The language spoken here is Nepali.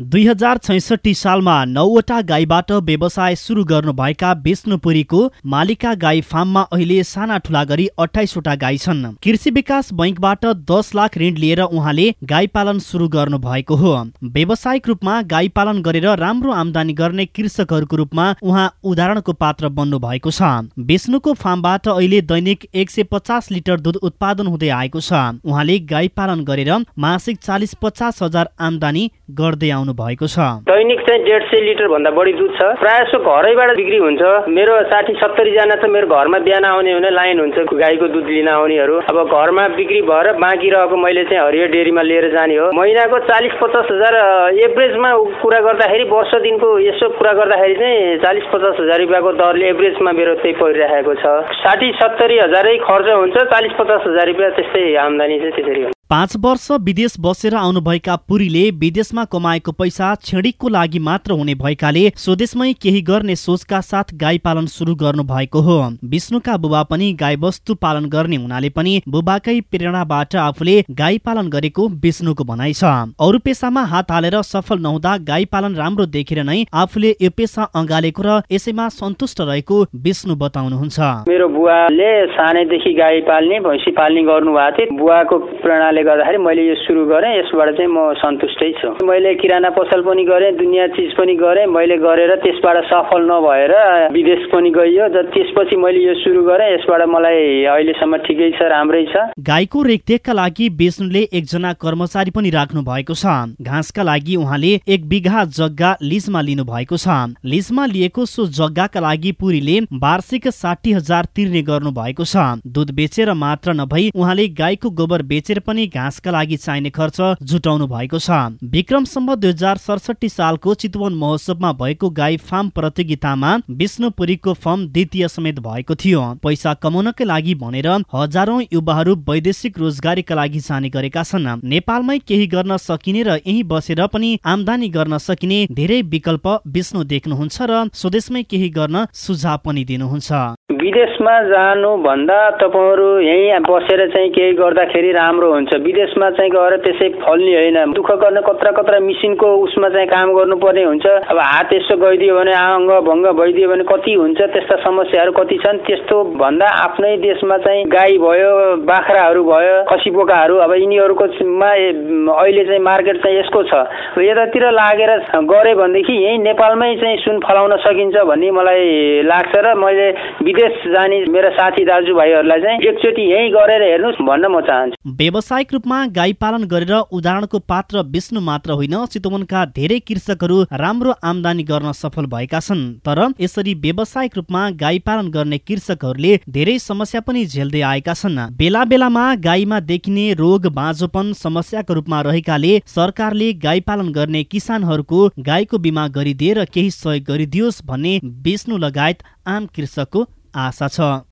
दुई हजार छैसठी सालमा नौवटा गाईबाट व्यवसाय सुरु गर्नुभएका विष्णुपुरीको मालिका गाई फार्ममा अहिले साना ठुला गरी अठाइसवटा गाई छन्। कृषि विकास बैङ्कबाट दस लाख ऋण लिएर उहाँले गाई पालन सुरु गर्नु भएको हो। व्यावसायिक रूपमा गाई पालन गरेर राम्रो आमदानी गर्ने कृषकहरूको रूपमा उहाँ उदाहरणको पात्र बन्नु भएको छ। विष्णुको फार्मबाट अहिले दैनिक एक सय पचास लिटर दुध उत्पादन हुँदै आएको छ। उहाँले गाई पालन गरेर मासिक चालिस पचास हजार आमदानी गर्दै आउनु भएको छ। दैनिक चाहिँ डेढ सय लिटर भन्दा बढी दुध छ। प्रायः जसो घरैबाट बिक्री हुन्छ। मेरो साठी सत्तरीजना त मेरो घरमा बिहान आउने भने लाइन हुन्छ। गाईको दुध लिन आउनेहरू। अब घरमा बिक्री भएर बाँकी रहेको मैले चाहिँ हरियो डेरीमा लिएर जाने हो। महिनाको चालिस पचास हजार एभरेजमा कुरा गर्दाखेरि वर्ष दिनको यसो कुरा गर्दाखेरि चाहिँ चालिस पचास हजार रुपियाँको दरले एभरेजमा मेरो त्यही परिरहेको छ। साठी सत्तरी हजारै खर्च हुन्छ। चालिस पचास हजार रुपियाँ त्यस्तै आम्दानी चाहिँ त्यसरी पाँच वर्ष विदेश बसेर आउनुभएका पुरीले विदेशमा कमाएको पैसा क्षणिकको लागि मात्र हुने भएकाले स्वदेशमै केही गर्ने सोचका साथ गाई पालन सुरु गर्नु भएको हो। विष्णुका बुबा पनि गाई वस्तु पालन गर्ने हुनाले पनि बुबाकै प्रेरणाबाट आफूले गाई पालन गरेको विष्णुको भनाइ छ। अरू पेसामा हात हालेर सफल नहुँदा गाई पालन राम्रो देखेर नै आफूले यो पेसा अँगालेको र यसैमा सन्तुष्ट रहेको विष्णु बताउनुहुन्छ। मेरो बुवाले सानैदेखि गाई पाल्ने भैँसी पाल्ने गर्नु भएको थियो। बुवाको प्रेरणा कारणले गर्दाखेरि मैले यो सुरु गरेँ यसबाट चाहिँ म सन्तुष्टै छु। मैले किराना पसल पनि गरेँ दुनियाँ चिज पनि गरेँ मैले गरेर त्यसबाट सफल नभएर विदेश पनि गइयो त्यसपछि मैले यो सुरु गरेँ यसबाट मलाई अहिलेसम्म ठिकै छ राम्रै छ। गाईको रेखदेखका लागि विष्णुले एकजना कर्मचारी पनि राख्नु भएको छ। घाँसका लागि उहाँले एक बिघा जग्गा लिजमा लिनु भएको छ। लिजमा लिएको सो जग्गाका लागि पुरीले वार्षिक साठी हजार तिर्ने गर्नु भएको छ। दुध बेचेर मात्र नभई उहाँले गाईको गोबर बेचेर पनि घाँसका लागि चाहिने खर्च जुटाउनु भएको छ। विक्रमसम्म दुई हजार सालको चितवन महोत्सवमा भएको गाई फार्म प्रतियोगितामा विष्णुपुरीको फर्म द्वितीय समेत भएको थियो। पैसा कमाउनकै लागि भनेर हजारौं युवाहरू वैदेशिक रोजगारीका लागि जाने गरेका छन्। नेपालमै केही गर्न सकिने र यही बसेर पनि आमदानी गर्न सकिने धेरै विकल्प विष्णु देख्नुहुन्छ र स्वदेशमै केही गर्न सुझाव पनि दिनुहुन्छ। विदेशमा जानुभन्दा तपाईँहरू यहीँ बसेर चाहिँ केही गर्दाखेरि राम्रो हुन्छ। विदेशमा चाहिँ गएर त्यसै फल्ने होइन। दुःख गर्ने कत्रा कत्रा मिसिनको उसमा चाहिँ काम गर्नुपर्ने हुन्छ। अब हात यसो गइदियो भने अङ्ग भङ्ग भइदियो भने कति हुन्छ त्यस्ता समस्याहरू कति छन् त्यस्तो भन्दा आफ्नै देशमा चाहिँ गाई भयो बाख्राहरू भयो खसी बोकाहरू अब यिनीहरूको अहिले चाहिँ मार्केट चाहिँ यसको छ। यतातिर लागेर गऱ्यो भनेदेखि यहीँ नेपालमै चाहिँ सुन फलाउन सकिन्छ भन्ने मलाई लाग्छ र मैले विदेश जाने मेरा साथी दाजुभाइहरूलाई चाहिँ एकचोटि यहीँ गरेर हेर्नुहोस् भन्न म चाहन्छु। व्यावसायिक रूपमा गाई पालन गरेर उदाहरणको पात्र विष्णु मात्र होइन चितवनका धेरै कृषकहरू राम्रो आमदानी गर्न सफल भएका छन्। तर यसरी व्यावसायिक रूपमा गाई पालन गर्ने कृषकहरूले धेरै समस्या पनि झेल्दै आएका छन्। बेला बेलामा गाईमा देखिने रोग बाँझोपन समस्याको रूपमा रहेकाले सरकारले गाई पालन गर्ने किसानहरूको गाईको बिमा गरिदिएर केही सहयोग गरिदियोस् भन्ने विष्णु लगायत आम कृषकको आशा छ